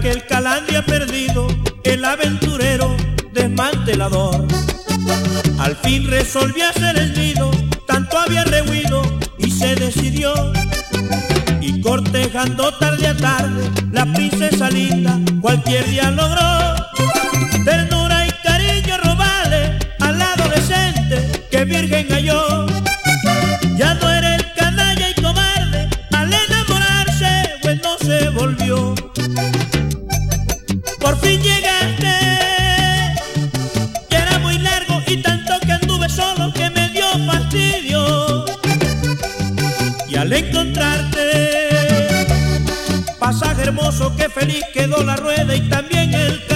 Finlandia perdido, el aventurero desmantelador. Al fin resolvió hacer el nido, tanto había rehuido y se decidió. Y cortejando tarde a tarde, la princesa linda cualquier día logró ternura y cariño robarle al adolescente que virgen halló. Ya no era al encontrarte, pasaje hermoso que feliz quedó la rueda y también el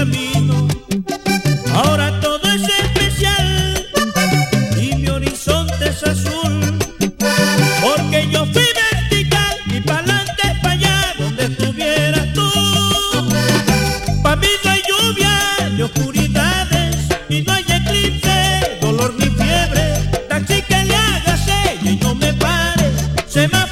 Se me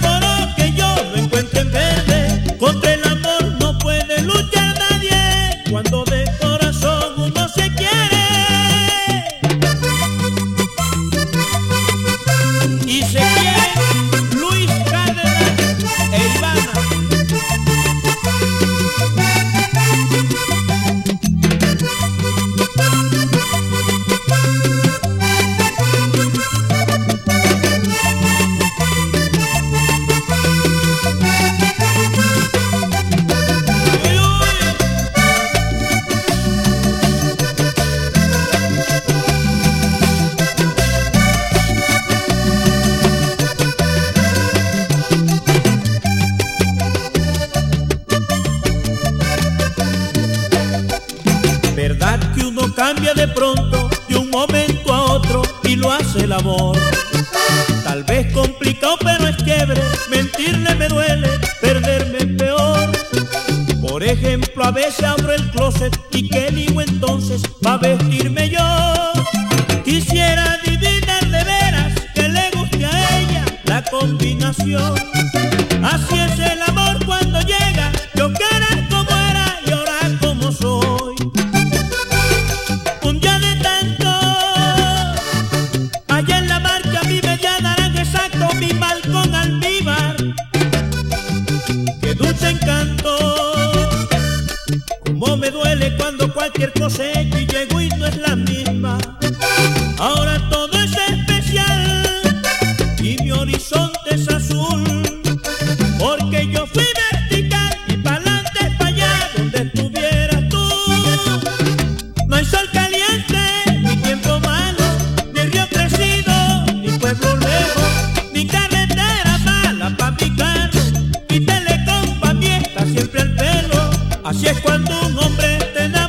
cambia de pronto de un momento a otro y lo hace el amor? Tal vez complicado pero es quiebre, mentirle me duele, perderme peor. Por ejemplo, a veces abro el closet y qué digo entonces va a vestirme yo. Quisiera adivinar de veras que le guste a ella la combinación. Así es el amor. cualquier cosecha y llego y no es la misma. Ahora todo es especial y mi horizonte es azul, porque yo fui vertical y pa'lante pa' allá donde estuvieras tú. No hay sol caliente, ni tiempo malo, ni río crecido, ni pueblo lejos, ni carretera mala pa' mi carro, ni telecom pa' mi siempre al pelo. Así es cuando un hombre te da